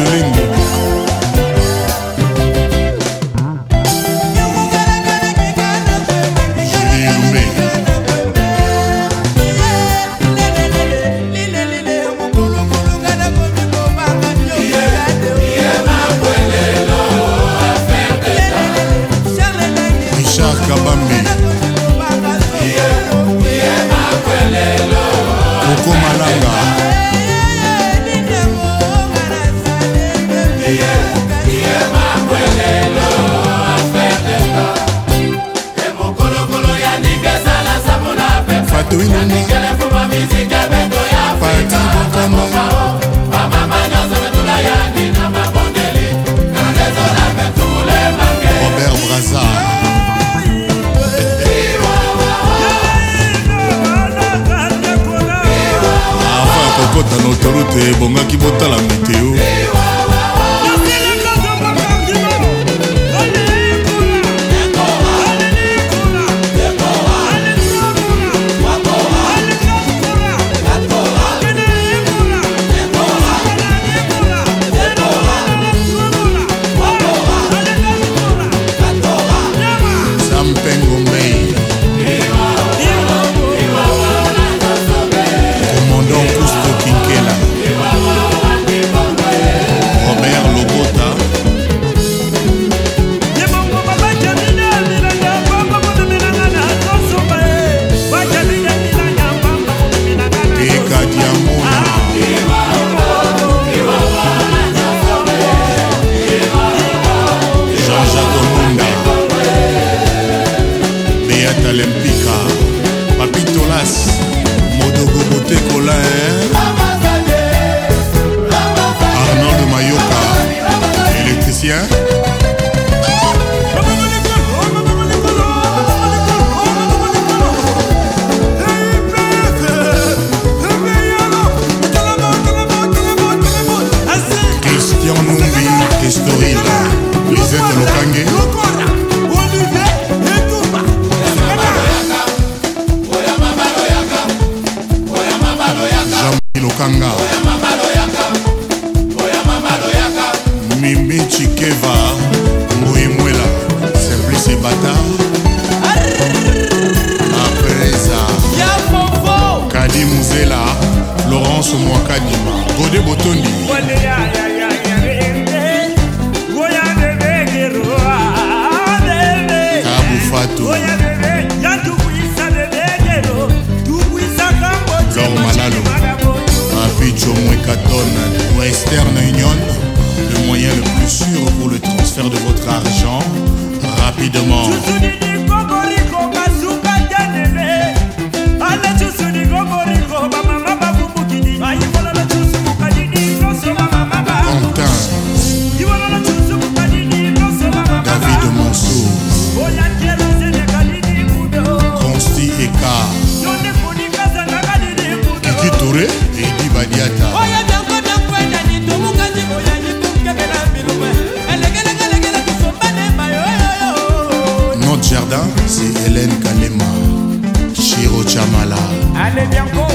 angeline te ebongaki botala meteo Western Union, le moyen le plus sûr pour le transfert de votre argent rapidement. jardin, c'est Hélène Kalema, Shiro Chamala. Allez, Bianco,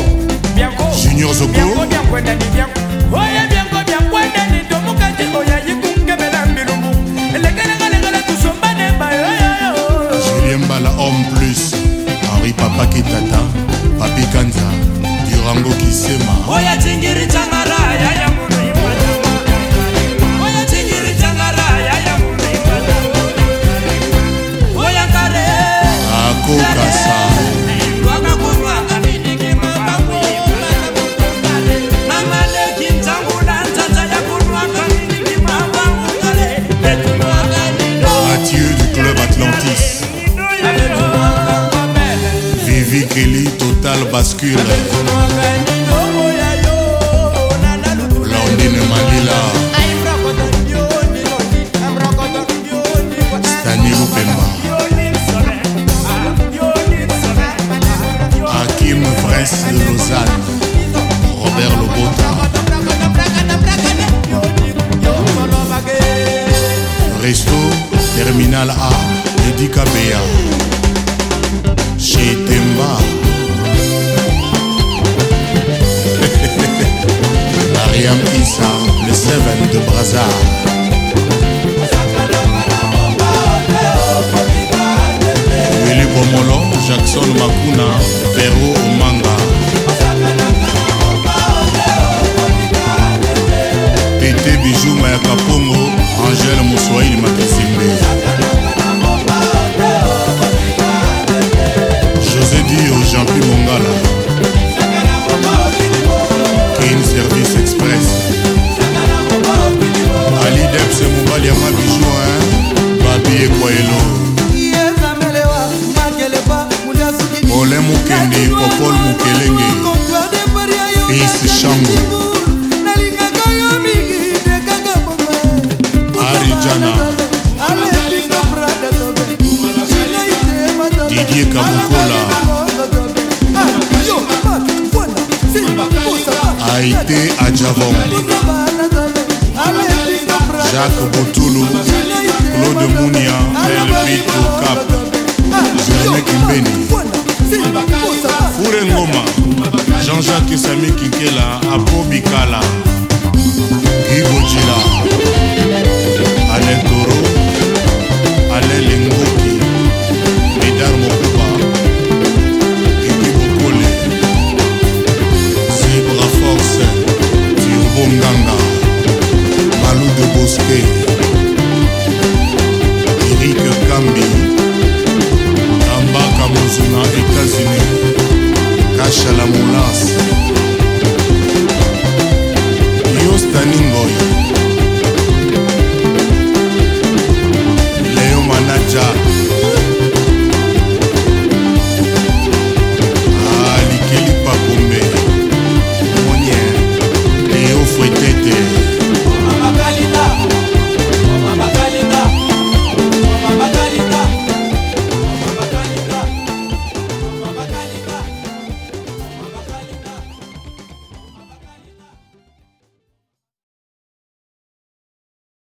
Bianco. Junior Zoko. Bianco, Bianco, Bianco. Oh, yeah, Bianco. Bascule. Londine manila Stanley Hakim Vresse de Lausanne. Robert Lobota. Resto Terminal A, Chez Temba. Mariam Issa, le Seven de Brazard. Wili Bomolo, Jackson Makuna, Perro Omanga. Pété Bijou Mayaka Pongo. ekwaelo ole mokende popol mokelenge pis shango arijana didie kabukola aite ajavon jacques botulu